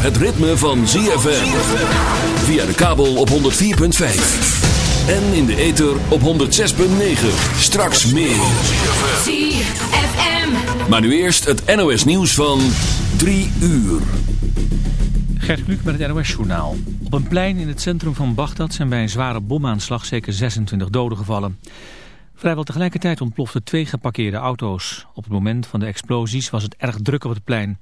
het ritme van ZFM. Via de kabel op 104.5. En in de ether op 106.9. Straks meer. ZFM. Maar nu eerst het NOS nieuws van 3 uur. Gert Kluk met het NOS-journaal. Op een plein in het centrum van Bagdad zijn bij een zware bomaanslag zeker 26 doden gevallen. Vrijwel tegelijkertijd ontploften twee geparkeerde auto's. Op het moment van de explosies was het erg druk op het plein.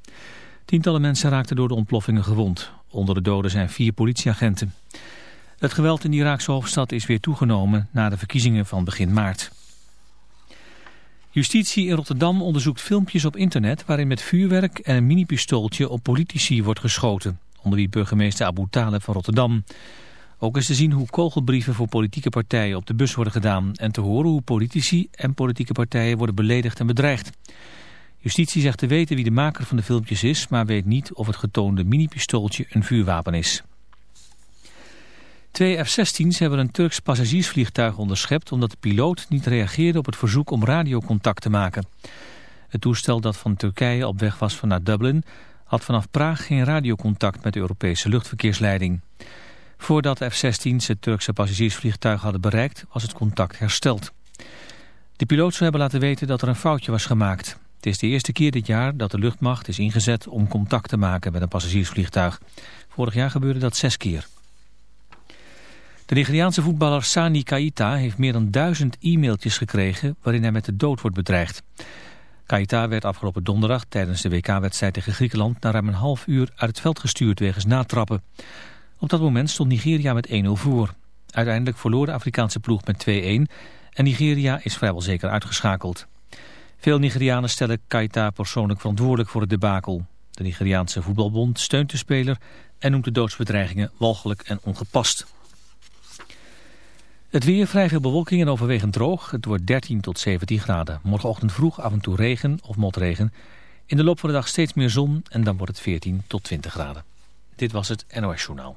Tientallen mensen raakten door de ontploffingen gewond. Onder de doden zijn vier politieagenten. Het geweld in de Iraakse hoofdstad is weer toegenomen na de verkiezingen van begin maart. Justitie in Rotterdam onderzoekt filmpjes op internet waarin met vuurwerk en een minipistooltje op politici wordt geschoten. Onder wie burgemeester Abu Taleb van Rotterdam. Ook is te zien hoe kogelbrieven voor politieke partijen op de bus worden gedaan en te horen hoe politici en politieke partijen worden beledigd en bedreigd. Justitie zegt te weten wie de maker van de filmpjes is, maar weet niet of het getoonde minipistooltje een vuurwapen is. Twee F-16's hebben een Turks passagiersvliegtuig onderschept omdat de piloot niet reageerde op het verzoek om radiocontact te maken. Het toestel dat van Turkije op weg was van naar Dublin had vanaf Praag geen radiocontact met de Europese luchtverkeersleiding. Voordat de F-16's het Turkse passagiersvliegtuig hadden bereikt was het contact hersteld. De piloot zou hebben laten weten dat er een foutje was gemaakt. Het is de eerste keer dit jaar dat de luchtmacht is ingezet om contact te maken met een passagiersvliegtuig. Vorig jaar gebeurde dat zes keer. De Nigeriaanse voetballer Sani Kaita heeft meer dan duizend e-mailtjes gekregen waarin hij met de dood wordt bedreigd. Kaita werd afgelopen donderdag tijdens de WK-wedstrijd tegen Griekenland na ruim een half uur uit het veld gestuurd wegens natrappen. Op dat moment stond Nigeria met 1-0 voor. Uiteindelijk verloor de Afrikaanse ploeg met 2-1 en Nigeria is vrijwel zeker uitgeschakeld. Veel Nigerianen stellen Kaita persoonlijk verantwoordelijk voor het debakel. De Nigeriaanse voetbalbond steunt de speler en noemt de doodsbedreigingen walgelijk en ongepast. Het weer, vrij veel bewolking en overwegend droog. Het wordt 13 tot 17 graden. Morgenochtend vroeg af en toe regen of motregen. In de loop van de dag steeds meer zon en dan wordt het 14 tot 20 graden. Dit was het NOS Journaal.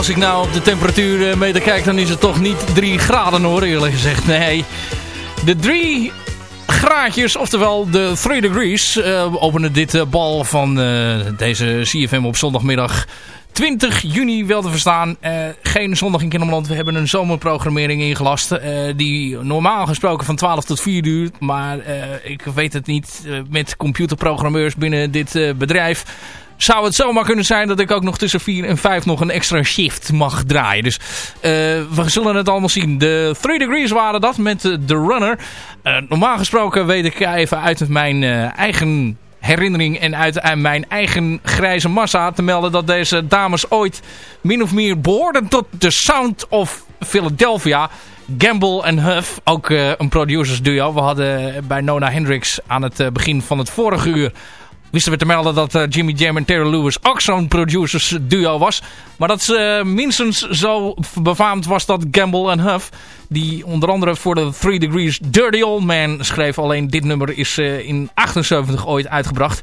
Als ik nou op de temperatuur meter kijk, dan is het toch niet 3 graden hoor, eerlijk gezegd. Nee, de 3 graadjes, oftewel de 3 degrees, uh, openen dit uh, bal van deze CFM op zondagmiddag 20 juni wel te verstaan. geen zondag in Kinderland. We hebben een zomerprogrammering ingelast. die normaal gesproken van 12 tot 4 duurt. Maar ik weet het niet. met computerprogrammeurs binnen dit bedrijf zou het zomaar kunnen zijn dat ik ook nog tussen 4 en 5 nog een extra shift mag draaien. Dus uh, we zullen het allemaal zien. De 3 Degrees waren dat met de Runner. Uh, normaal gesproken weet ik even uit mijn eigen herinnering en uit mijn eigen grijze massa te melden dat deze dames ooit min of meer behoorden tot de Sound of Philadelphia. Gamble en Huff, ook een producers duo. We hadden bij Nona Hendricks aan het begin van het vorige uur wisten we te melden dat uh, Jimmy Jam en Terry Lewis ook zo'n producers duo was. Maar dat ze uh, minstens zo befaamd was dat Gamble en Huff. Die onder andere voor de Three Degrees Dirty Old Man schreef. Alleen dit nummer is uh, in 78 ooit uitgebracht.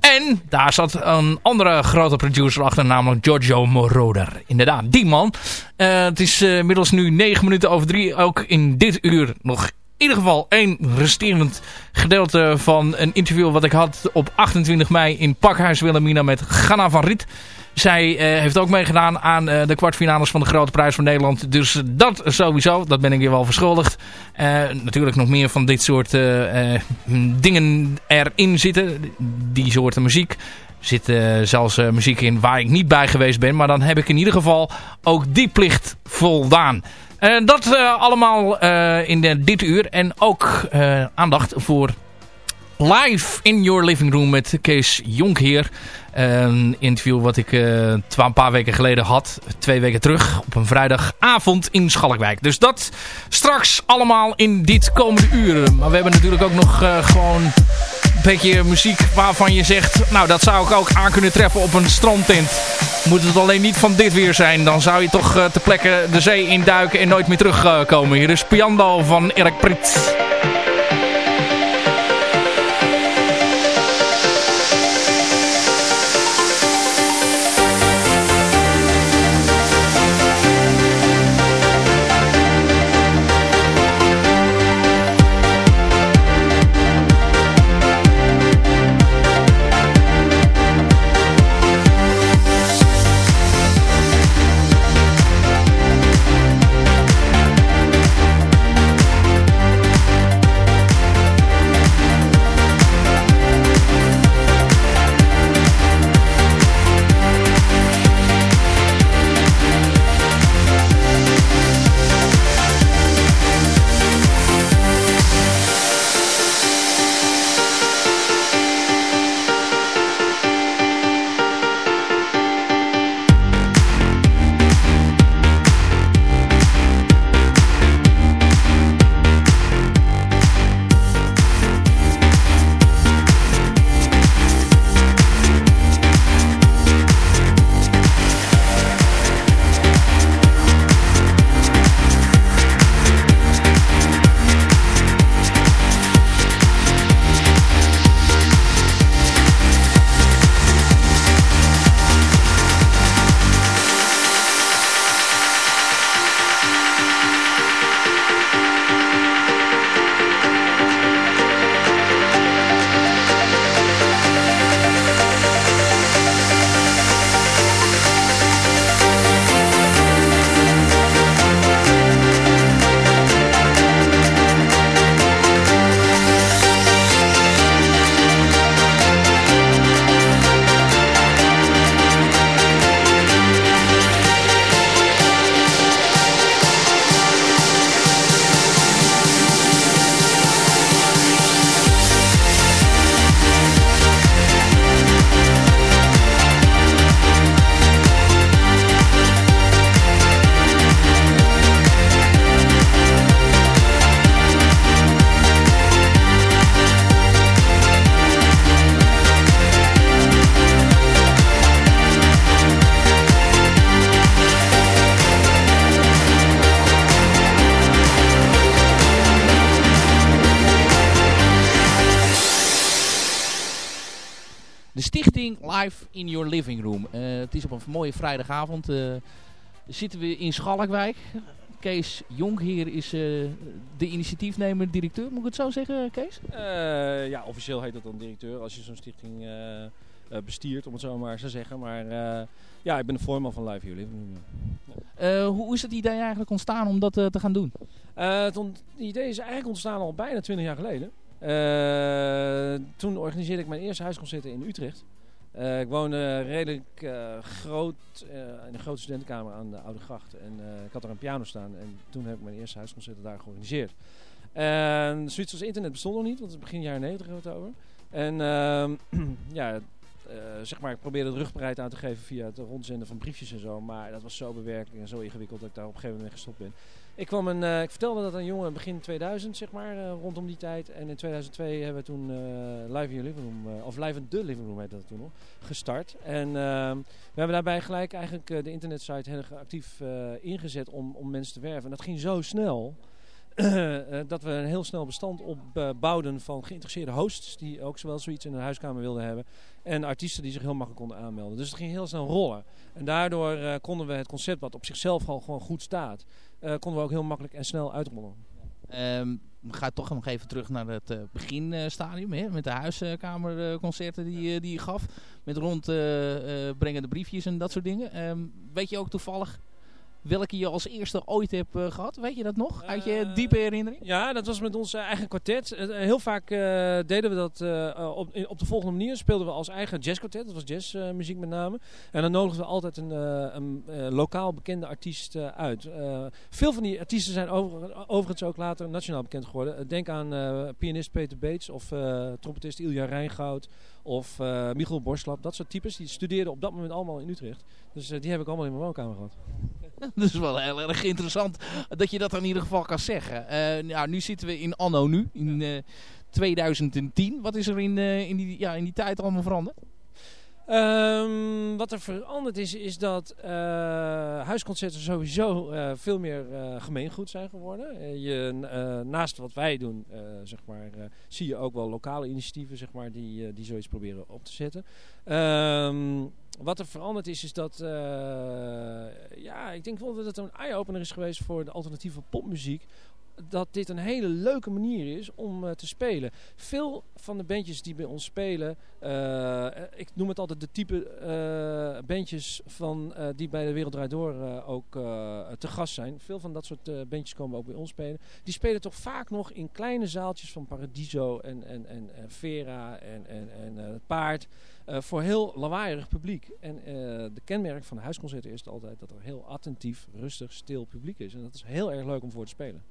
En daar zat een andere grote producer achter, namelijk Giorgio Moroder. Inderdaad, die man. het is inmiddels nu 9 minuten over 3. Ook in dit uur nog ieder geval één resterend gedeelte van een interview wat ik had op 28 mei in Pakhuis Wilhelmina met Ganna van Riet. Zij uh, heeft ook meegedaan aan uh, de kwartfinales van de Grote Prijs van Nederland. Dus dat sowieso, dat ben ik je wel verschuldigd. Uh, natuurlijk nog meer van dit soort dingen erin zitten. Die soorten muziek. Er zit zelfs muziek in waar ik niet bij geweest ben. Maar dan heb ik in ieder geval ook die plicht voldaan. Uh, dat uh, allemaal uh, in de, dit uur. En ook aandacht voor Live in Your Living Room met Kees Jonkheer. Een interview wat ik een paar weken geleden had. Twee weken terug op een vrijdagavond in Schalkwijk. Dus dat straks allemaal in dit komende uren. Maar we hebben natuurlijk ook nog gewoon beetje muziek waarvan je zegt... Nou, dat zou ik ook aan kunnen treffen op een strandtent. Moet het alleen niet van dit weer zijn. Dan zou je toch uh, ter plekke de zee induiken en nooit meer terugkomen. Hier is Piando van Erik Prit. In Your Living Room. Uh, het is op een mooie vrijdagavond. Uh, zitten we in Schalkwijk. Kees Jonkheer is eh, de initiatiefnemer, directeur. Moet ik het zo zeggen, Kees? Eh, ja, officieel heet dat dan directeur als je zo'n stichting eh, eh, bestiert, om het zo maar te zeggen. Maar eh, ja, ik ben de voorman van Live Here Living Room. ja. Eh, hoe is het idee eigenlijk ontstaan om dat eh, te gaan doen? Eh, het, idee is eigenlijk ontstaan al bijna 20 jaar geleden. Eh, toen organiseerde ik mijn eerste huisconcerten in Utrecht. Eh, ik woonde redelijk eh, groot eh, in een grote studentenkamer aan de Oude Gracht. En eh, ik had er een piano staan en toen heb ik mijn eerste huisconcerten daar georganiseerd. En zoiets als internet bestond nog niet, want het is begin jaren 90 hebben we het over. En ehm, ja, eh, zeg maar, ik probeerde het rugbereid aan te geven via het rondzenden van briefjes en zo. Maar dat was zo bewerkt en zo ingewikkeld dat ik daar op een gegeven moment mee gestopt ben. Ik, kwam een, eh, ik vertelde dat een jongen begin 2000, zeg maar, eh, rondom die tijd. En in 2002 hebben we toen eh, Live in Your Living Room, of Live in the Living Room heette dat toen nog, gestart. En ehm, we hebben daarbij gelijk eigenlijk de internetsite heel actief ingezet om, om mensen te werven. En dat ging zo snel. dat we een heel snel bestand opbouwden van geïnteresseerde hosts die ook zowel zoiets in hun huiskamer wilden hebben en artiesten die zich heel makkelijk konden aanmelden. Dus het ging heel snel rollen. En daardoor konden we het concept wat op zichzelf al gewoon goed staat, konden we ook heel makkelijk en snel uitrollen. Ehm ga toch nog even terug naar het eh, beginstadium. hè, met de huiskamerconcerten die, eh, die je gaf. Met rondbrengende briefjes en dat soort dingen. Ehm, weet je ook toevallig welke je als eerste ooit hebt eh, gehad? Weet je dat nog? Uit je Eh, diepe herinnering? Ja, dat was met ons eh, eigen kwartet. Heel vaak deden we dat op, in- op de volgende manier. Speelden we als eigen jazzkwartet. Dat was jazzmuziek met name. En dan nodigden we altijd een, een lokaal bekende artiest uit. Veel van die artiesten zijn over- overigens ook later nationaal bekend geworden. Denk aan pianist Peter Beets of trompetist Ilja Rijngoud. Of eh Michiel Borslap. Dat soort types. Die studeerden op dat moment allemaal in Utrecht. Dus die heb ik allemaal in mijn woonkamer gehad. Dat is wel heel erg interessant dat je dat in ieder geval kan zeggen. Eh, nou, nu zitten we in anno nu, in eh, 2010. Wat is er in, eh, in, die, ja, in die tijd allemaal veranderd? Ehm, wat er veranderd is, is dat eh, huisconcerten sowieso eh, veel meer eh, gemeengoed zijn geworden. Eh, je, eh, naast wat wij doen, eh, zeg maar, eh, zie je ook wel lokale initiatieven zeg maar, die, eh, die zoiets proberen op te zetten. Ehm, wat er veranderd is, is dat eh, ja, ik denk wel dat het een eye-opener is geweest voor de alternatieve popmuziek. Dat dit een hele leuke manier is om eh, te spelen. Veel van de bandjes die bij ons spelen, eh, ik noem het altijd de type bandjes van, die bij de Wereld Draait Door ook te gast zijn. Veel van dat soort bandjes komen ook bij ons spelen. Die spelen toch vaak nog in kleine zaaltjes van Paradiso en, en, en, en Vera en, en, en het Paard. Eh, voor heel lawaaierig publiek. En eh, de kenmerk van huisconcerten is altijd dat er heel attentief, rustig, stil publiek is. En dat is heel erg leuk om voor te spelen.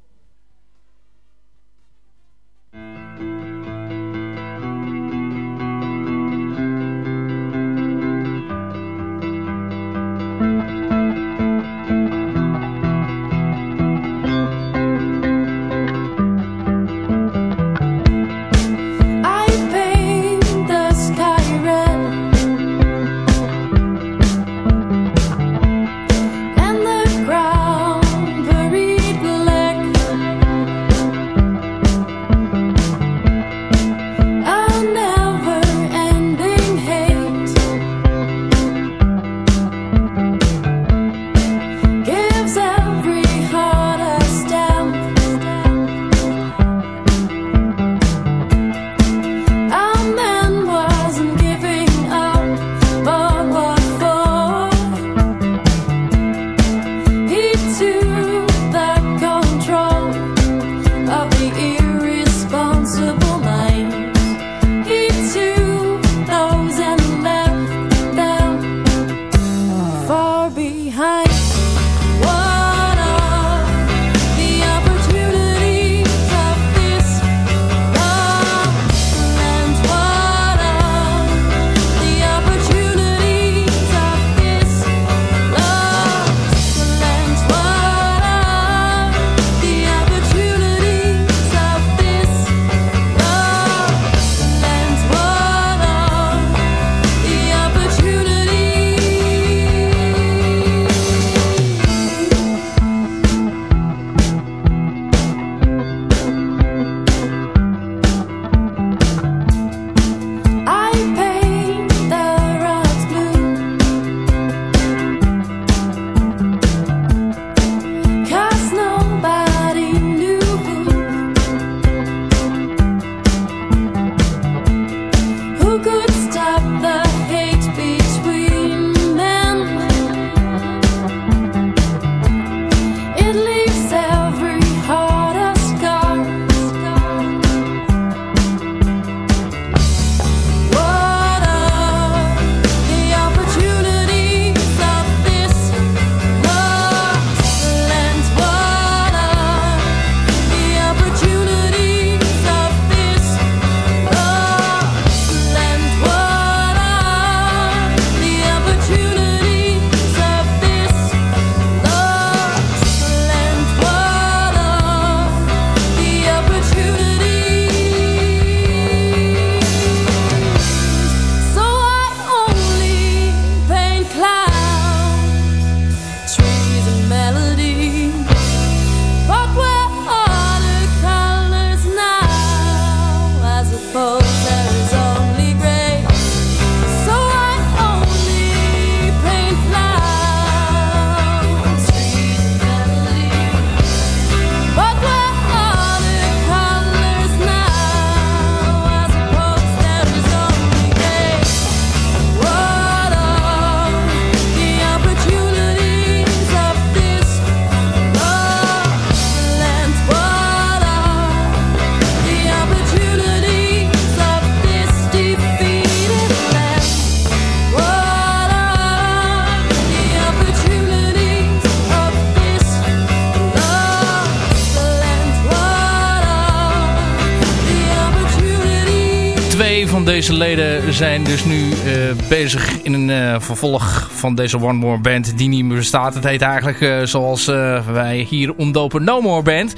Zijn dus nu eh, bezig in een eh, vervolg van deze One More Band die niet meer bestaat. Het heet eigenlijk eh, zoals wij hier omdopen No More Band.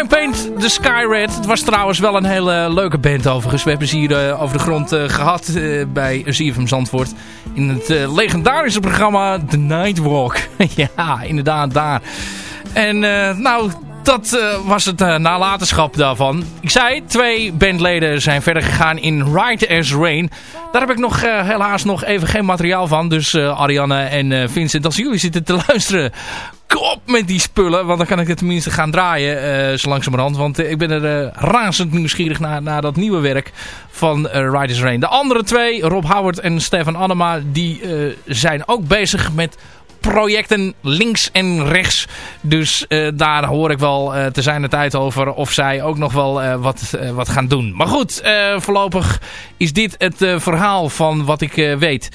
I Paint the Sky Red. Het was trouwens wel een hele leuke band overigens. We hebben ze hier over de grond eh, gehad eh, bij ZFM Zandvoort. In het legendarische programma The Nightwalk. ja, inderdaad daar. En nou, dat eh, was het eh, nalatenschap daarvan. Ik zei, twee bandleden zijn verder gegaan in Ride as Rain. Daar heb ik nog eh, helaas nog even geen materiaal van. Dus Ariane en Vincent, als jullie zitten te luisteren... Kom met die spullen, want dan kan ik het tenminste gaan draaien eh, zo langzamerhand. Want ik ben er razend nieuwsgierig naar, naar dat nieuwe werk van Ride as Rain. De andere twee, Rob Howard en Stefan Annema, die zijn ook bezig met projecten links en rechts. Dus eh, daar hoor ik wel eh, te zijn de tijd over of zij ook nog wel eh, wat, wat gaan doen. Maar goed, voorlopig is dit het verhaal van wat ik weet.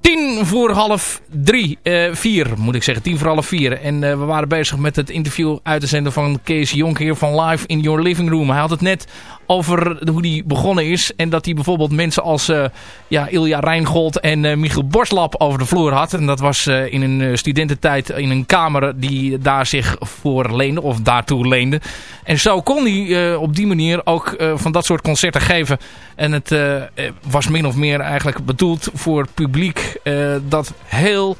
Tien voor half drie, vier moet ik zeggen, tien voor half vier. En we waren bezig met het interview uit te zenden van Kees Jonk hier van Live in Your Living Room. Hij had het net over hoe die begonnen is. En dat hij bijvoorbeeld mensen als eh, ja, Ilja Rijngold en eh, Michiel Borslap over de vloer had. En dat was eh, in een studententijd in een kamer die daar zich voor leende of daartoe leende. En zo kon hij op die manier ook van dat soort concerten geven. En het was min of meer eigenlijk bedoeld voor het publiek dat heel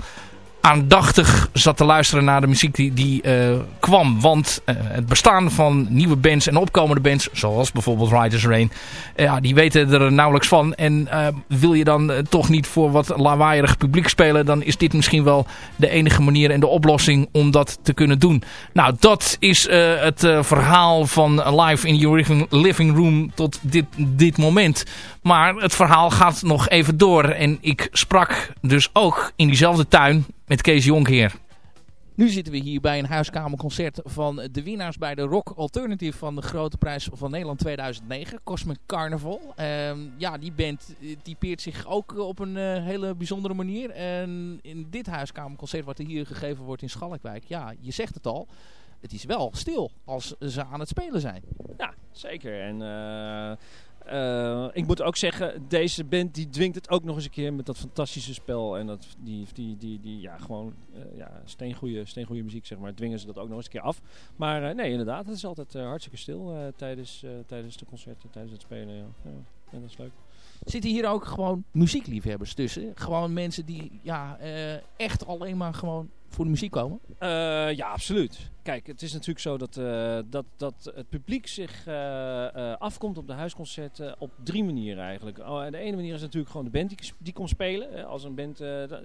aandachtig zat te luisteren naar de muziek die, die eh, kwam. Want eh, het bestaan van nieuwe bands en opkomende bands, zoals bijvoorbeeld Riders Rain, eh, ja, die weten er nauwelijks van. En wil je dan toch niet voor wat lawaaierig publiek spelen, dan is dit misschien wel de enige manier en de oplossing om dat te kunnen doen. Nou, dat is het verhaal van Live in Your Living Room tot dit, dit moment. Maar het verhaal gaat nog even door. En ik sprak dus ook in diezelfde tuin met Kees Jonkheer. Nu zitten we hier bij een huiskamerconcert van de winnaars bij de Rock Alternative van de Grote Prijs van Nederland 2009, Cosmic Carnival. Ehm, ja, die band eh, typeert zich ook op een eh, hele bijzondere manier. En in dit huiskamerconcert wat er hier gegeven wordt in Schalkwijk, ja, je zegt het al, het is wel stil als ze aan het spelen zijn. Ja, zeker. En eh, eh, ik moet ook zeggen, deze band die dwingt het ook nog eens een keer met dat fantastische spel. En dat, die, die, die, die ja, gewoon eh ja, steengoede, steengoede muziek, zeg maar. Dwingen ze dat ook nog eens een keer af. Maar eh, nee, inderdaad, het is altijd hartstikke stil tijdens, tijdens de concerten, tijdens het spelen. Ja. Ja, en dat is leuk. Zitten hier ook gewoon muziekliefhebbers tussen? Gewoon mensen die ja, echt alleen maar gewoon voor de muziek komen? Eh, ja, absoluut. Kijk, het is natuurlijk zo dat, eh, dat, dat het publiek zich eh, afkomt op de huisconcerten op drie manieren eigenlijk. Oh, de ene manier is natuurlijk gewoon de band die, komt spelen. Als een band,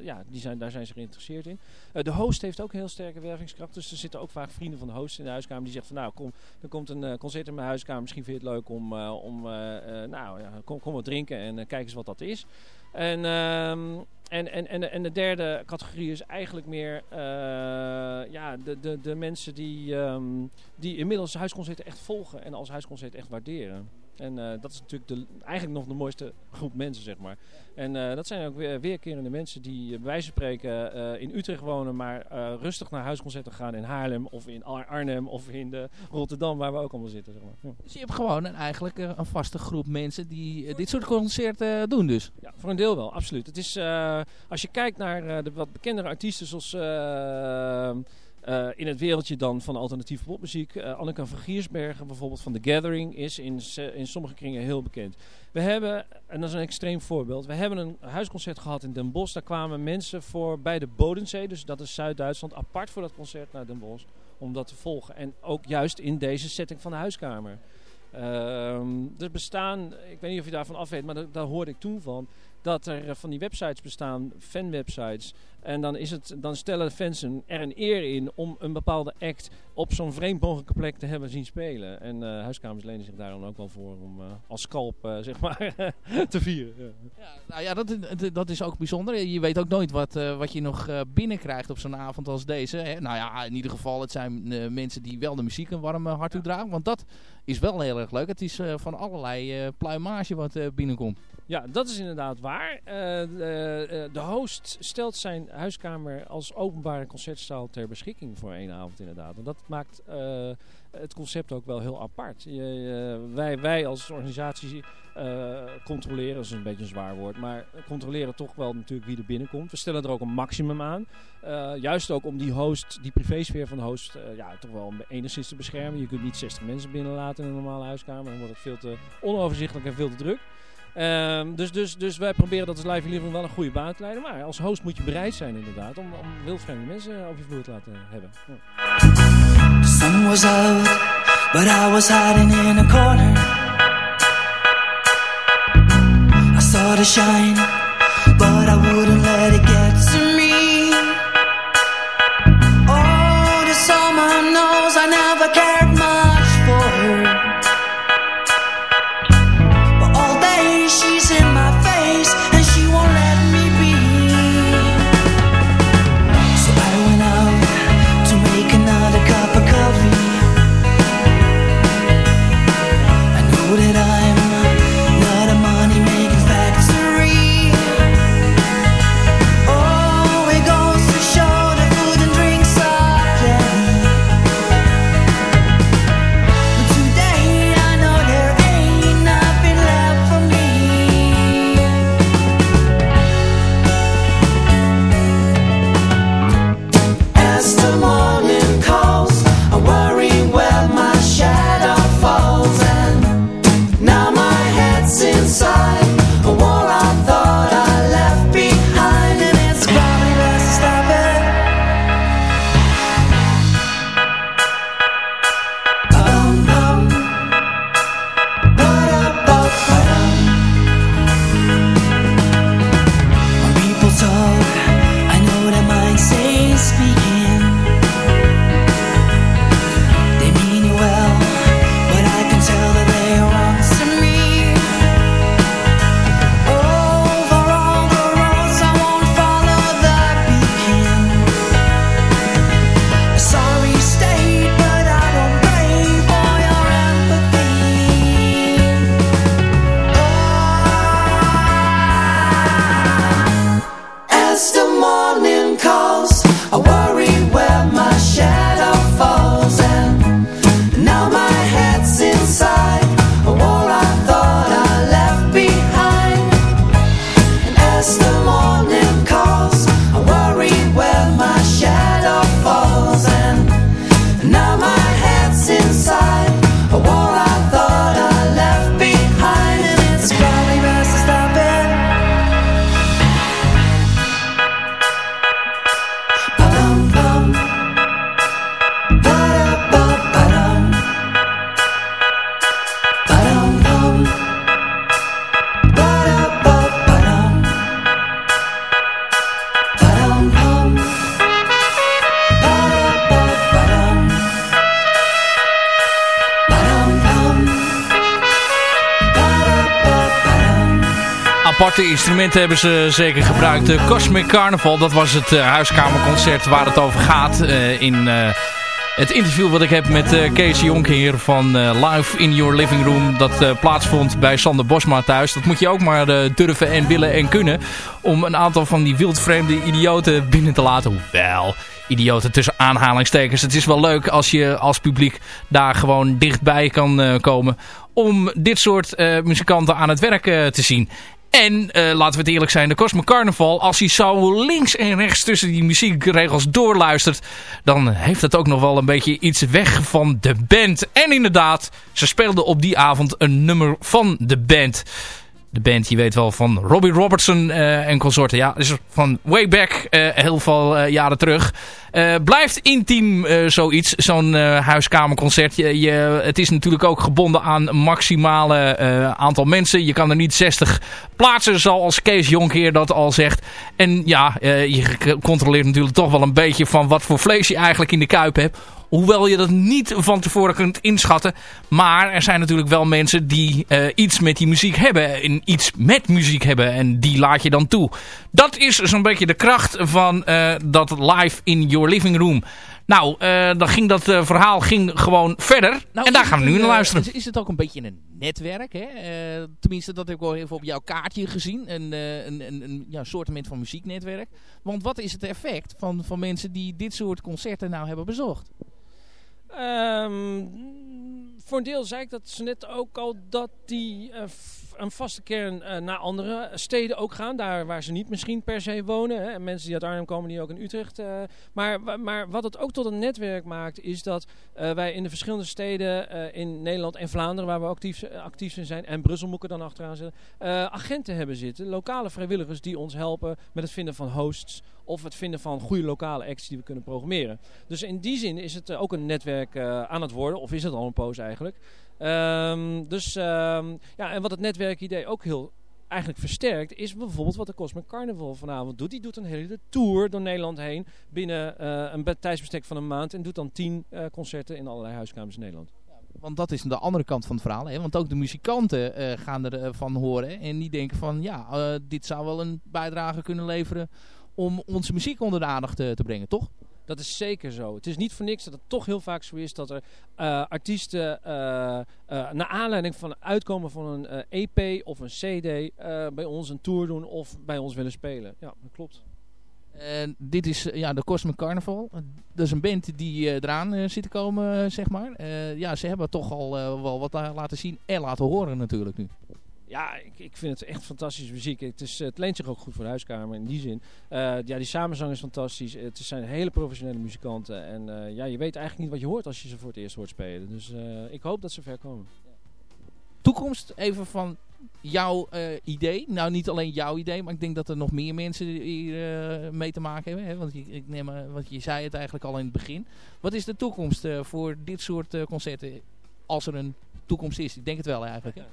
ja, die zijn, daar zijn ze geïnteresseerd in. De host heeft ook heel sterke wervingskracht. Dus er zitten ook vaak vrienden van de host in de huiskamer die zeggen van nou, kom, er komt een concert in mijn huiskamer. Misschien vind je het leuk om, om nou ja, kom, kom wat drinken en kijk eens wat dat is. En, ehm, en, en, en, en de derde categorie is eigenlijk meer eh, ja, de, de, de mensen die, ehm, die inmiddels huisconcerten echt volgen en als huisconcert echt waarderen. En eh, dat is natuurlijk de, eigenlijk nog de mooiste groep mensen, zeg maar. En eh, dat zijn ook weer weerkerende mensen die eh, bij wijze van spreken in Utrecht wonen, maar rustig naar huisconcerten gaan in Haarlem of in Ar- Arnhem of in de Rotterdam, waar we ook allemaal zitten. Zeg maar. ja. Dus je hebt gewoon een, eigenlijk een vaste groep mensen die dit soort concerten doen dus. Ja, voor een deel wel, absoluut. Het is, als je kijkt naar de wat bekendere artiesten zoals eh, in het wereldje dan van alternatieve popmuziek. eh Anneke van Giersbergen bijvoorbeeld van The Gathering is in, in sommige kringen heel bekend. We hebben, en dat is een extreem voorbeeld, we hebben een huisconcert gehad in Den Bosch. Daar kwamen mensen voor bij de Bodensee, dus dat is Zuid-Duitsland, apart voor dat concert naar Den Bosch. Om dat te volgen. En ook juist in deze setting van de huiskamer. Ehm, er bestaan, ik weet niet of je daarvan af weet, maar da- daar hoorde ik toen van, dat er eh, van die websites bestaan, fanwebsites. En dan, is het, dan stellen fans een, er een eer in om een bepaalde act op zo'n vreemd mogelijke plek te hebben zien spelen. En eh, huiskamers lenen zich daar dan ook wel voor om eh, als scalp zeg maar te vieren. Ja. Ja, nou ja, dat, dat- is ook bijzonder. Je weet ook nooit wat, wat je nog binnenkrijgt op zo'n avond als deze. Hè? Nou ja, in ieder geval, het zijn mensen die wel de muziek een warm hart toedragen. Want dat is wel heel erg leuk. Het is van allerlei pluimage wat binnenkomt. Ja, dat is inderdaad waar. Eh, de, eh, de host stelt zijn huiskamer als openbare concertzaal ter beschikking voor één avond inderdaad. En dat maakt eh, het concept ook wel heel apart. Je, wij, wij als organisatie controleren, dat is een beetje een zwaar woord, maar controleren toch wel natuurlijk wie er binnenkomt. We stellen er ook een maximum aan. Juist ook om die host, die privésfeer van de host, ja, toch wel enigszins te beschermen. Je kunt niet 60 mensen binnenlaten in een normale huiskamer. Dan wordt het veel te onoverzichtelijk en veel te druk. Ehm, dus, dus, dus wij proberen dat als live living wel een goede baan te leiden. Maar als host moet je bereid zijn inderdaad om, om wildvreemde mensen over je vloer te laten hebben. In Hebben ze zeker gebruikt. De Cosmic Carnival, dat was het eh, huiskamerconcert waar het over gaat. eh, in eh, het interview wat ik heb met Kees Jonkheer van Live in Your Living Room. Dat plaatsvond bij Sander Bosma thuis. Dat moet je ook maar durven en willen en kunnen. Om een aantal van die wildvreemde idioten binnen te laten. Hoewel, idioten tussen aanhalingstekens. Het is wel leuk als je als publiek daar gewoon dichtbij kan komen. Om dit soort muzikanten aan het werk te zien. En eh, laten we het eerlijk zijn, de Cosmic Carnival, als hij zo links en rechts tussen die muziekregels doorluistert, dan heeft het ook nog wel een beetje iets weg van de band. En inderdaad, ze speelden op die avond een nummer van de band. De band, je weet wel, van Robbie Robertson eh, en consorten. Ja, is van way back, eh, heel veel eh, jaren terug. Blijft intiem zoiets, zo'n huiskamerconcert. Je, je, het is natuurlijk ook gebonden aan maximale aantal mensen. Je kan er niet 60 plaatsen, zoals Kees Jonkheer dat al zegt. En ja, je controleert natuurlijk toch wel een beetje van wat voor vlees je eigenlijk in de kuip hebt. Hoewel je dat niet van tevoren kunt inschatten. Maar er zijn natuurlijk wel mensen die eh, iets met die muziek hebben. En iets met muziek hebben. En die laat je dan toe. Dat is zo'n beetje de kracht van eh, dat live in your living room. Nou, eh, dan ging dat verhaal ging gewoon verder. Nou, en daar gaan we nu naar luisteren. Is, is het ook een beetje een netwerk? Hè? Tenminste, dat heb ik wel even op jouw kaartje gezien. Een, een, een, een ja, soortement van muzieknetwerk. Want wat is het effect van, van mensen die dit soort concerten nou hebben bezocht? Ehm, voor een deel zei ik dat ze net ook al dat die eh, een vaste kern eh, naar andere steden ook gaan. Daar waar ze niet misschien per se wonen. Hè. En mensen die uit Arnhem komen, die ook in Utrecht. eh, maar, maar wat het ook tot een netwerk maakt, is dat eh, wij in de verschillende steden in Nederland en Vlaanderen, waar we actief, actief in zijn, en Brussel moet ik er dan achteraan zetten, eh, agenten hebben zitten. Lokale vrijwilligers die ons helpen met het vinden van hosts of het vinden van goede lokale acts die we kunnen programmeren. Dus in die zin is het ook een netwerk aan het worden, of is het al een poos eigenlijk. Ehm, dus ehm, ja, en wat het netwerkidee ook heel eigenlijk versterkt, is bijvoorbeeld wat de Cosmic Carnival vanavond doet. Die doet een hele tour door Nederland heen binnen eh, een be- tijdsbestek van een maand en doet dan tien eh, concerten in allerlei huiskamers in Nederland. Want dat is de andere kant van het verhaal. Hè? Want ook de muzikanten eh, gaan ervan van horen. En die denken van ja, dit zou wel een bijdrage kunnen leveren om onze muziek onder de aandacht te brengen, toch? Dat is zeker zo. Het is niet voor niks dat het toch heel vaak zo is dat er eh, artiesten eh, naar aanleiding van het uitkomen van een EP of een CD bij ons een tour doen of bij ons willen spelen. Ja, dat klopt. En dit is ja, de Cosmic Carnival. Dat is een band die eraan zit te komen, zeg maar. Ja, ze hebben toch al wel wat la- laten zien en laten horen natuurlijk nu. Ja, ik, ik vind het echt fantastische muziek. Het, is, het leent zich ook goed voor de huiskamer in die zin. Eh, ja, die samenzang is fantastisch. Het zijn hele professionele muzikanten. En eh, ja, je weet eigenlijk niet wat je hoort als je ze voor het eerst hoort spelen. Dus eh, ik hoop dat ze ver komen. Toekomst even van jouw idee. Nou, niet alleen jouw idee, maar ik denk dat er nog meer mensen hier mee te maken hebben. Hè? Want ik neem, want je zei het eigenlijk al in het begin. Wat is de toekomst voor dit soort concerten als er een toekomst is? Ik denk het wel eigenlijk.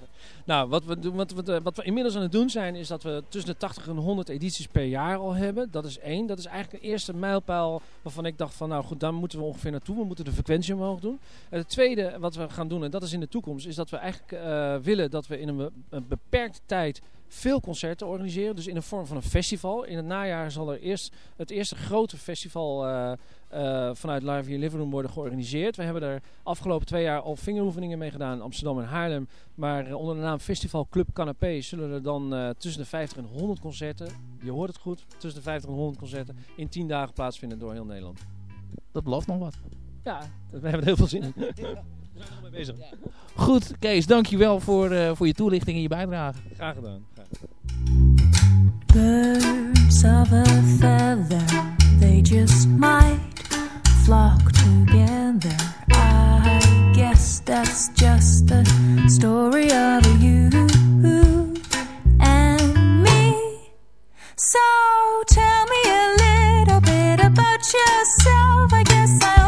Nou, wat we, doen, wat, we, wat we inmiddels aan het doen zijn, is dat we tussen de 80 en 100 edities per jaar al hebben. Dat is één. Dat is eigenlijk de eerste mijlpaal waarvan ik dacht van, nou goed, daar moeten we ongeveer naartoe. We moeten de frequentie omhoog doen. En het tweede wat we gaan doen, en dat is in de toekomst, is dat we eigenlijk eh, willen dat we in een, een beperkte tijd veel concerten organiseren. Dus in de vorm van een festival. In het najaar zal er eerst het eerste grote festival eh, eh, vanuit Live Here Living Room worden georganiseerd. We hebben er afgelopen twee jaar al vingeroefeningen mee gedaan in Amsterdam en Haarlem. Maar eh, onder de naam Festival Club Canapé zullen er dan eh, tussen de 50 en 100 concerten, je hoort het goed, tussen de 50 en 100 concerten in 10 dagen plaatsvinden door heel Nederland. Dat belooft nog wat. Ja, we hebben er heel veel zin in. We zijn er mee bezig. Goed, Kees, dankjewel voor, eh voor je toelichting en je bijdrage. Graag gedaan. Graag. Birds of a feather, they just might flock together. I guess that's just the story of you and me. So tell me a little bit about yourself. I guess I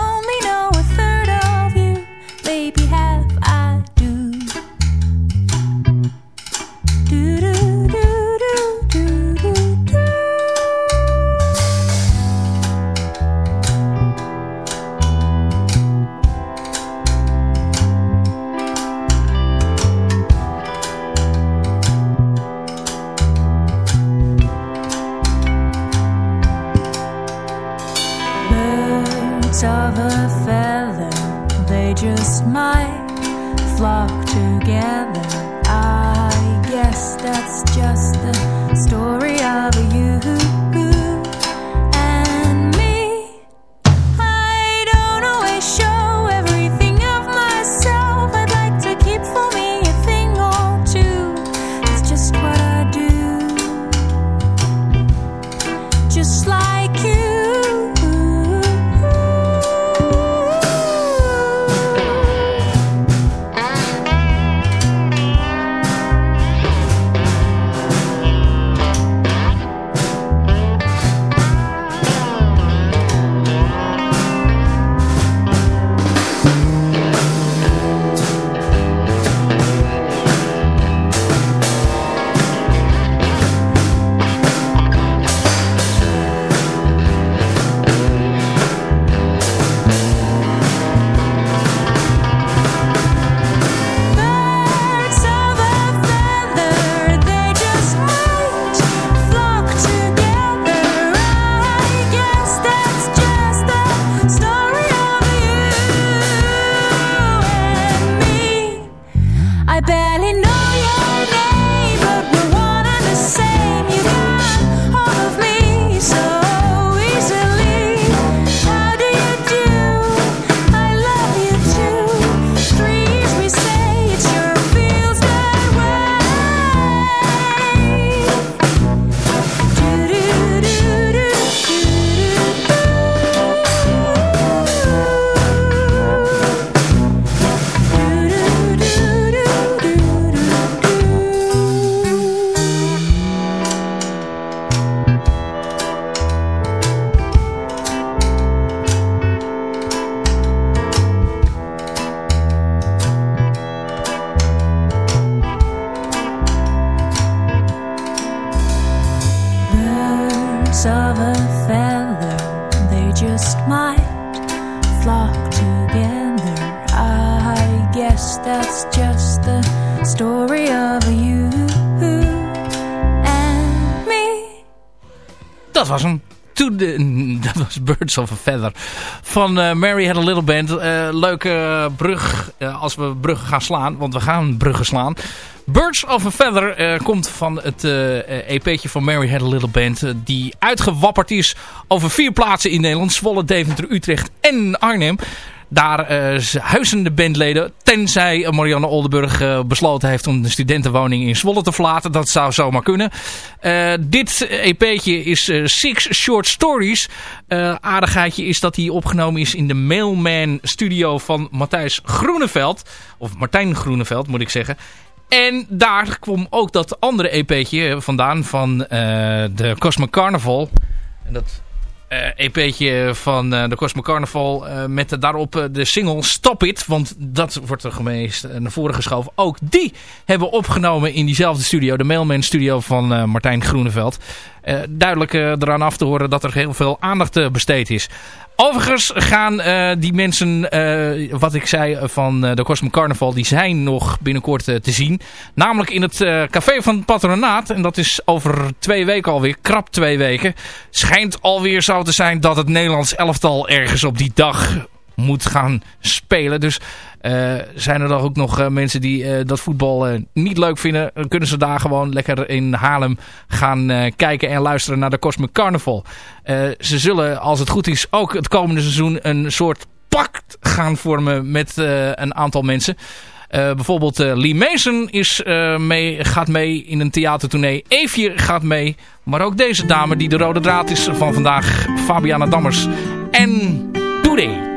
might flock together. I guess that's just the story of you and Dat was hem. To the, dat was Birds of a Feather. Van eh, Mary Had a Little Band. Eh, leuke brug eh, als we bruggen gaan slaan. Want we gaan bruggen slaan. Birds of a Feather komt van het EP'tje van Mary Had a Little Band. die uitgewapperd is over vier plaatsen in Nederland. Zwolle, Deventer, Utrecht en Arnhem. Daar eh, z- huizen de bandleden. Tenzij eh, Marianne Oldenburg eh, besloten heeft om de studentenwoning in Zwolle te verlaten. Dat zou zomaar kunnen. Eh, dit EP'tje is eh, Six Short Stories. Eh aardigheidje is dat hij opgenomen is in de Mailman studio van Matthijs Groeneveld. Of Martijn Groeneveld moet ik zeggen. En daar kwam ook dat andere EP'tje vandaan van eh, de Cosmic Carnival. En dat eh EP'tje van eh, de Cosmic Carnival eh, met daarop eh, de single Stop It. Want dat wordt er gemeest eh, naar voren geschoven. Ook die hebben we opgenomen in diezelfde studio. De Mailman studio van eh, Martijn Groeneveld. Eh, duidelijk eh, eraan af te horen dat er heel veel aandacht eh, besteed is. Overigens gaan eh, die mensen, eh, wat ik zei eh, van de Cosmic Carnival, die zijn nog binnenkort te zien. Namelijk in het café van het patronaat. En dat is over twee weken alweer, krap twee weken. Schijnt alweer zo te zijn dat het Nederlands elftal ergens op die dag moet gaan spelen. Dus eh, zijn er dan ook nog eh, mensen die eh, dat voetbal niet leuk vinden. Dan kunnen ze daar gewoon lekker in Haarlem gaan kijken en luisteren naar de Cosmic Carnival. Ze zullen, als het goed is, ook het komende seizoen een soort pact gaan vormen met een aantal mensen. Bijvoorbeeld Lee Mason is, mee, gaat mee in een theatertournee. Eefje gaat mee. Maar ook deze dame die de rode draad is van vandaag. Fabiana Dammers. En Today.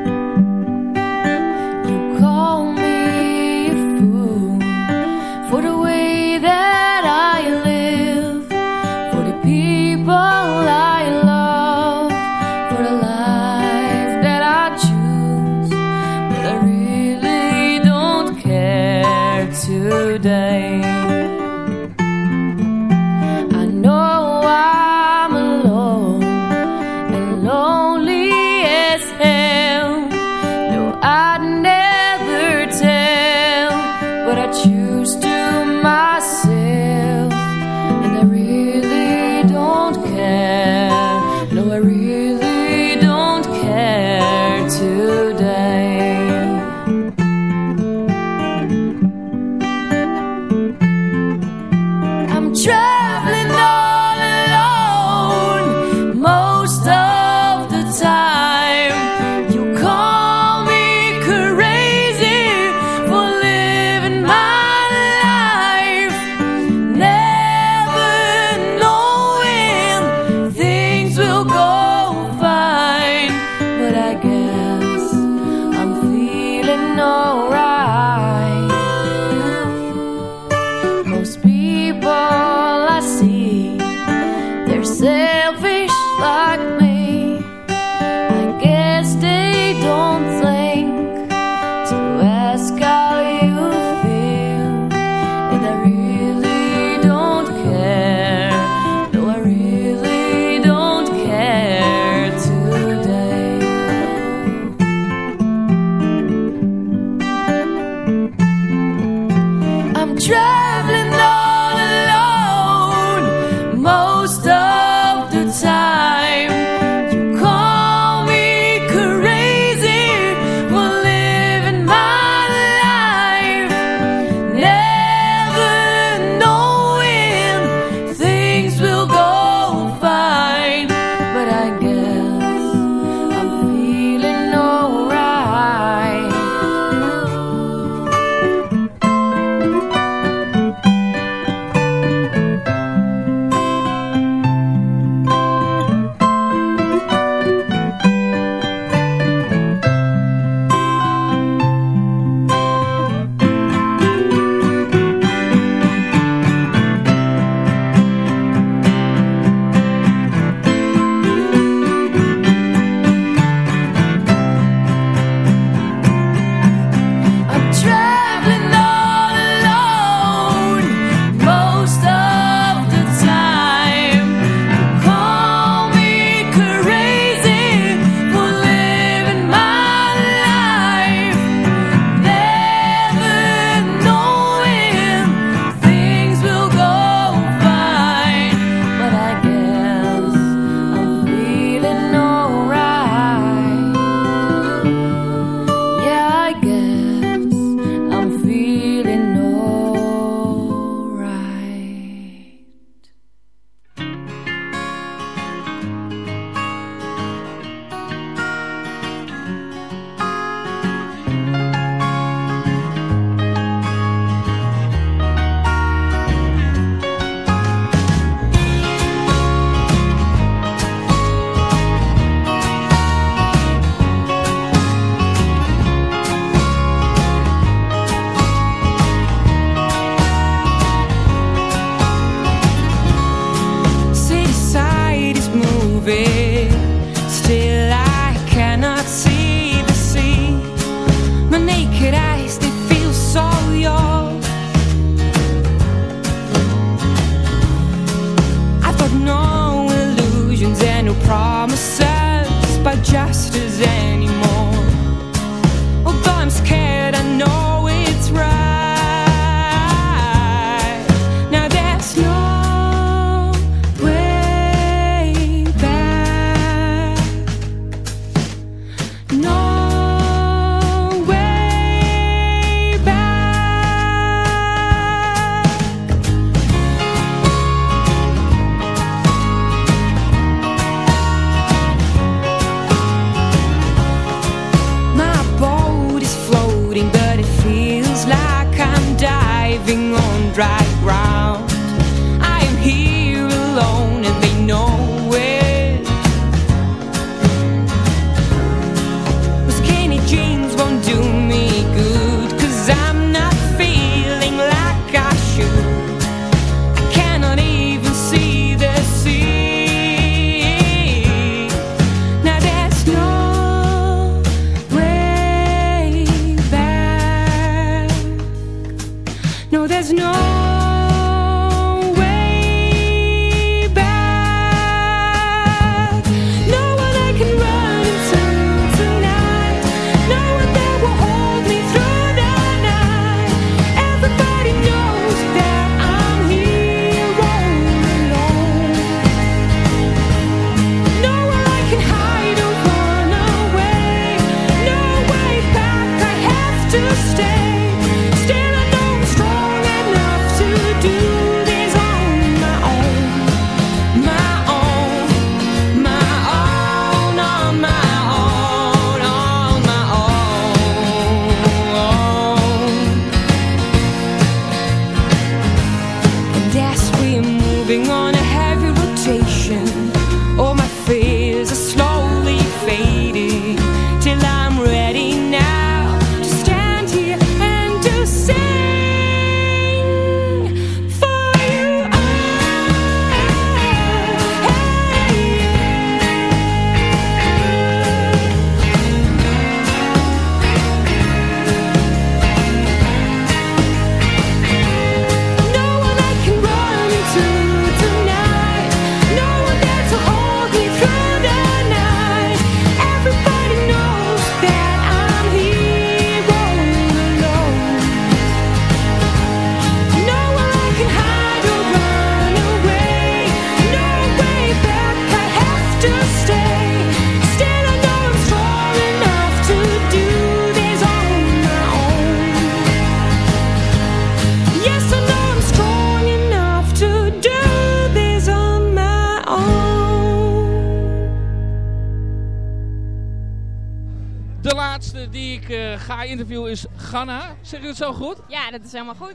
Ganna. Zeg je het zo goed? Ja, dat is helemaal goed.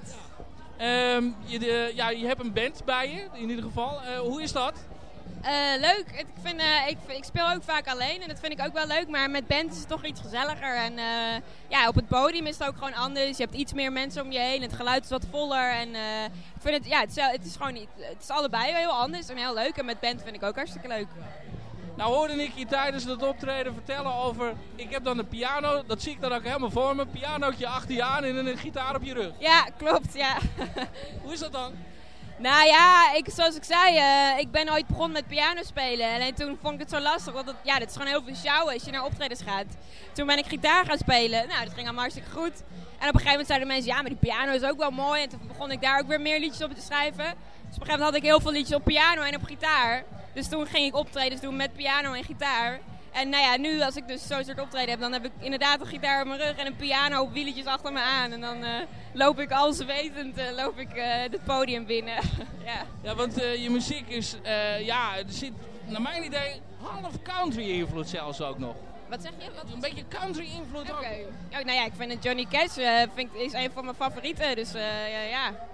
Ehm, je, de- ja, je hebt een band bij je, in ieder geval. Eh, hoe is dat? Eh, leuk. Ik, vind, eh, ik, ik speel ook vaak alleen en dat vind ik ook wel leuk. Maar met band is het toch iets gezelliger. En ja, op het podium is het ook gewoon anders. Je hebt iets meer mensen om je heen. Het geluid is wat voller. En ik vind het, ja, het is, het is gewoon het is allebei heel anders en heel leuk. En met band vind ik ook hartstikke leuk. Nou hoorde ik je tijdens het optreden vertellen over... Ik heb dan een piano, dat zie ik dan ook helemaal voor me. Pianootje achter je aan en een gitaar op je rug. Ja, klopt. Ja. Hoe is dat dan? Nou ja, ik, zoals ik zei, eh, ik ben ooit begonnen met piano spelen. En toen vond ik het zo lastig, want het, ja, dit is gewoon heel veel sjouwen als je naar optredens gaat. Toen ben ik gitaar gaan spelen. Nou, dat ging allemaal hartstikke goed. En op een gegeven moment zeiden mensen, ja, maar die piano is ook wel mooi. En toen begon ik daar ook weer meer liedjes op te schrijven. Dus op een gegeven moment had ik heel veel liedjes op piano en op gitaar. Dus toen ging ik optredens doen met piano en gitaar. En nou ja, nu als ik dus zo'n soort optreden heb, dan heb ik inderdaad een gitaar op mijn rug en een piano op wieletjes achter me aan. En dan eh, loop ik al wetend eh, loop ik eh, het podium binnen. ja. Ja, want je muziek is, ja, er zit naar mijn idee half country invloed zelfs ook nog. Wat zeg je? Wat? Een beetje country invloed ook. Oh, nou ja, ik vind het Johnny Cash vind ik, is een van mijn favorieten. Dus ja, ja.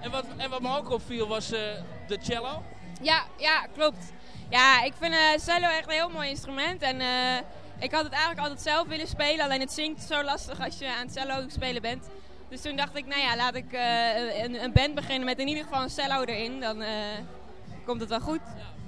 En wat, en wat me ook opviel was de cello. Ja, ja, klopt. Ja, ik vind eh cello echt een heel mooi instrument. En eh, ik had het eigenlijk altijd zelf willen spelen. Alleen het zingt zo lastig als je aan het cello spelen bent. Dus toen dacht ik, nou ja, laat ik eh, een, een band beginnen met in ieder geval een cello erin. Dan komt het wel goed.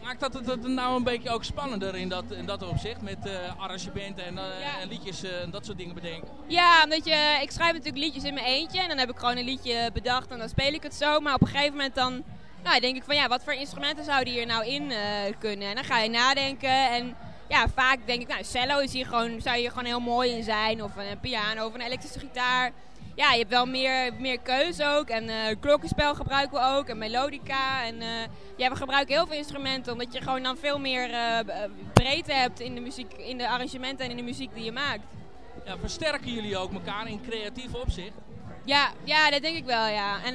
Maakt dat het, nou een beetje ook spannender in dat, in dat opzicht? Met eh, arrangementen en, en liedjes en dat soort dingen bedenken. Ja, omdat je, ik schrijf natuurlijk liedjes in mijn eentje. En dan heb ik gewoon een liedje bedacht en dan speel ik het zo. Maar op een gegeven moment dan nou, denk ik van ja, wat voor instrumenten zouden hier nou in eh, kunnen? En dan ga je nadenken en ja, vaak denk ik, nou, cello is hier gewoon, zou hier gewoon heel mooi in zijn. Of een piano of een elektrische gitaar. Ja, je hebt wel meer, meer keuze ook. En eh klokkenspel gebruiken we ook. En melodica. En eh, ja, we gebruiken heel veel instrumenten. Omdat je gewoon dan veel meer breedte hebt in de muziek, in de arrangementen en in de muziek die je maakt. Ja, versterken jullie ook elkaar in creatief opzicht? Ja, ja, dat denk ik wel, ja. En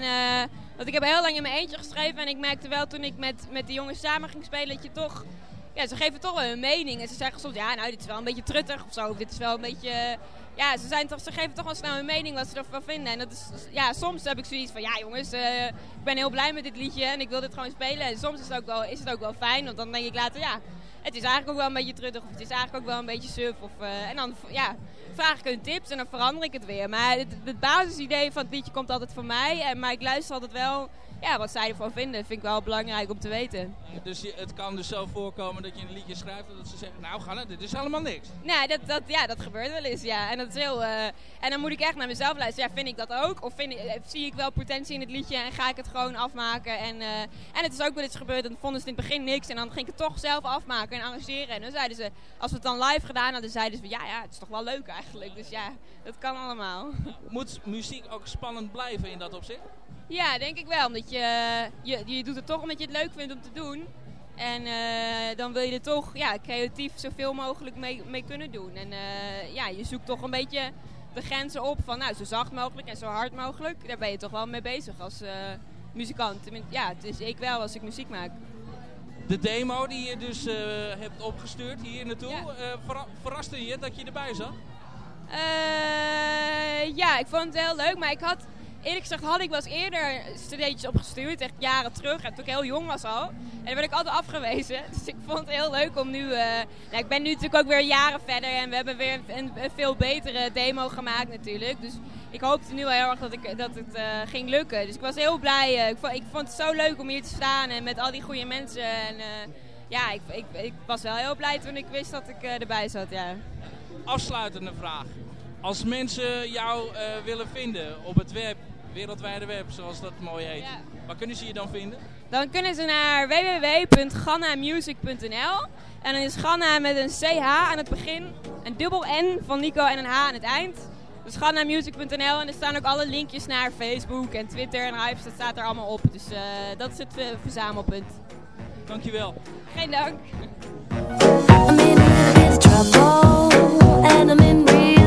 want ik heb heel lang in mijn eentje geschreven en ik merkte wel toen ik met, met die jongens samen ging spelen dat je toch... Ja, ze geven toch wel hun mening. En ze zeggen soms, ja, nou, dit is wel een beetje truttig of zo. Of dit is wel een beetje... Ja, ze, zijn toch, ze geven toch wel snel hun mening wat ze ervan vinden. En dat is, ja, soms heb ik zoiets van, ja jongens, eh, ik ben heel blij met dit liedje en ik wil dit gewoon spelen. En soms is het ook wel, is het ook wel fijn, want dan denk ik later, ja, het is eigenlijk ook wel een beetje truttig of het is eigenlijk ook wel een beetje suf. Of, eh, en dan ja, vraag ik hun tips en dan verander ik het weer. Maar het, het basisidee van het liedje komt altijd van mij. En, maar ik luister altijd wel ja, wat zij ervan vinden. vind ik wel belangrijk om te weten. Dus je, het kan dus zo voorkomen dat je een liedje schrijft en dat ze zeggen, nou Ganne, dit is helemaal niks. Nee, dat, dat, ja, dat gebeurt wel eens, ja. En, dat is heel, eh, en dan moet ik echt naar mezelf luisteren. Ja, vind ik dat ook? Of vind ik, eh, zie ik wel potentie in het liedje en ga ik het gewoon afmaken? En, eh, en het is ook wel eens gebeurd, dan vonden ze in het begin niks. En dan ging ik het toch zelf afmaken en arrangeren. En dan zeiden ze, als we het dan live gedaan hadden, zeiden ze ja, ja, het is toch wel leuk eigenlijk. Dus ja, dat kan allemaal. Moet muziek ook spannend blijven in dat opzicht? Ja, denk ik wel. Omdat je, je, je doet het toch omdat je het leuk vindt om te doen. En eh, dan wil je er toch ja, creatief zoveel mogelijk mee, mee kunnen doen. En eh, ja, je zoekt toch een beetje de grenzen op van nou, zo zacht mogelijk en zo hard mogelijk. Daar ben je toch wel mee bezig als eh, muzikant. Ja, het is ik wel als ik muziek maak. De demo die je dus hebt opgestuurd hier naartoe, verra- verraste je dat je erbij zat? Eh, ja, ik vond het heel leuk, maar ik had eerlijk gezegd had ik eerder cd'tjes opgestuurd, echt jaren terug, en toen ik heel jong was al. En dan werd ik altijd afgewezen, dus ik vond het heel leuk om nu... eh, nou, ik ben nu natuurlijk ook weer jaren verder en we hebben weer een, veel betere demo gemaakt natuurlijk. Dus ik hoopte nu wel heel erg dat, ik, dat het eh, ging lukken. Dus ik was heel blij. eh, ik, vond, ik vond het zo leuk om hier te staan en met al die goede mensen. En, ja, ik, ik, was wel heel blij toen ik wist dat ik erbij zat, ja. Afsluitende vraag. Als mensen jou eh, willen vinden op het web, wereldwijde web, zoals dat mooi heet, waar kunnen ze je dan vinden? Dan kunnen ze naar www.gannamusic.nl En dan is Ganna met een CH aan het begin, een dubbel N van Nico en een H aan het eind. Dus gannamusic.nl en er staan ook alle linkjes naar Facebook en Twitter en Hives, dat staat er allemaal op. Dus eh, dat is het eh, verzamelpunt. Dankjewel. Geen dank. trouble, and I'm in real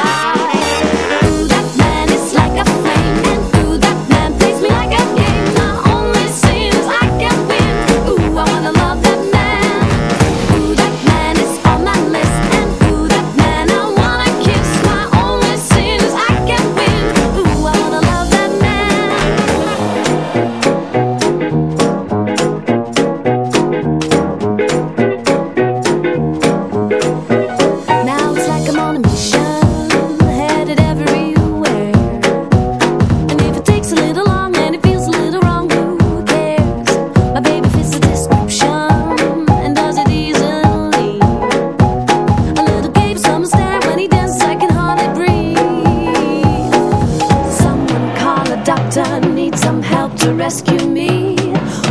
to rescue me.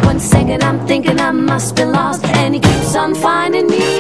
One second I'm thinking I must be lost, and he keeps on finding me.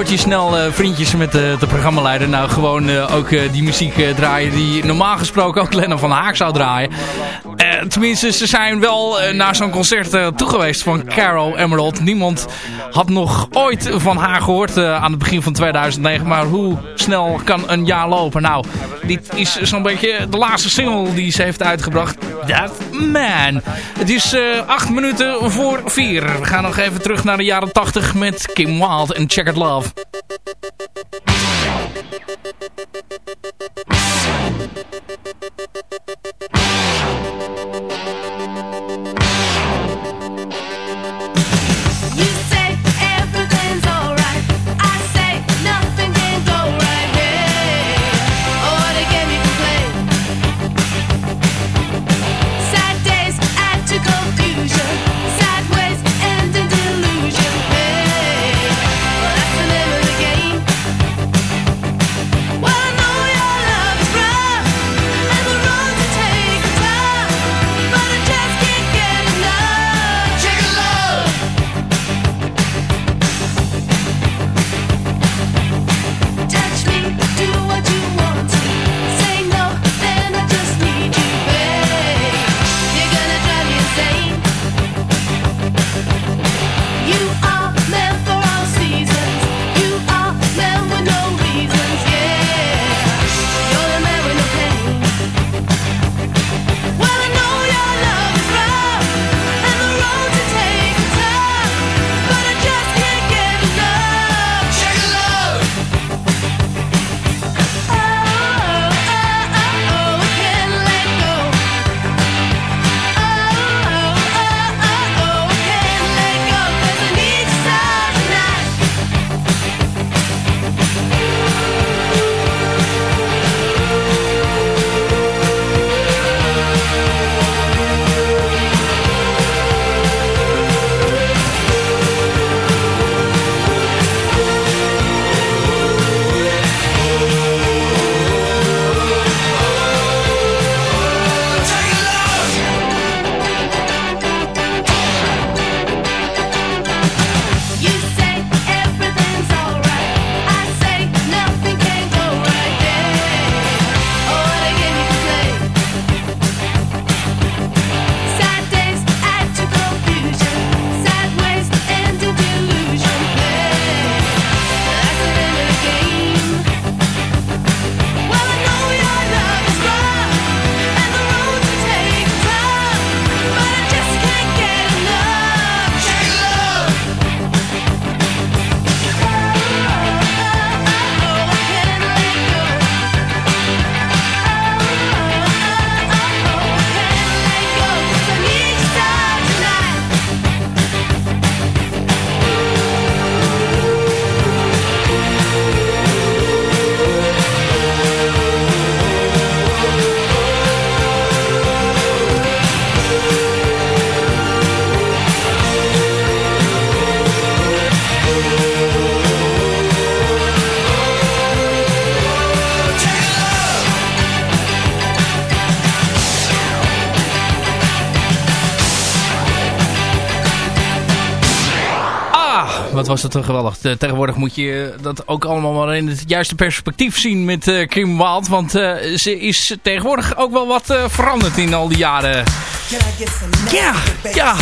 Word je snel eh, vriendjes met de, de programmaleider. Nou, gewoon eh, ook eh, die muziek eh, draaien die normaal gesproken ook Lennon van Haak zou draaien. Eh, tenminste, ze zijn wel eh, naar zo'n concert eh, toegeweest van Carol Emerald. Niemand had nog ooit van haar gehoord eh, aan het begin van 2009. Maar hoe snel kan een jaar lopen? Nou, dit is zo'n beetje de laatste single die ze heeft uitgebracht. That Man. Het is eh, acht minuten voor vier. We gaan nog even terug naar de jaren 80 met Kim Wilde en Checkered Love. Was toch geweldig. Te- Tegenwoordig moet je dat ook allemaal maar in het juiste perspectief zien met eh, Kim Wild. Want eh, ze is tegenwoordig ook wel wat eh, veranderd in al die jaren. Ja, ja.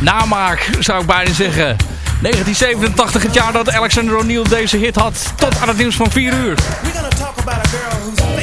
Namaak zou ik bijna zeggen. 1987, het jaar dat Alexander O'Neill deze hit had. Tot aan het nieuws van 4 uur. We're gonna talk about a girl who's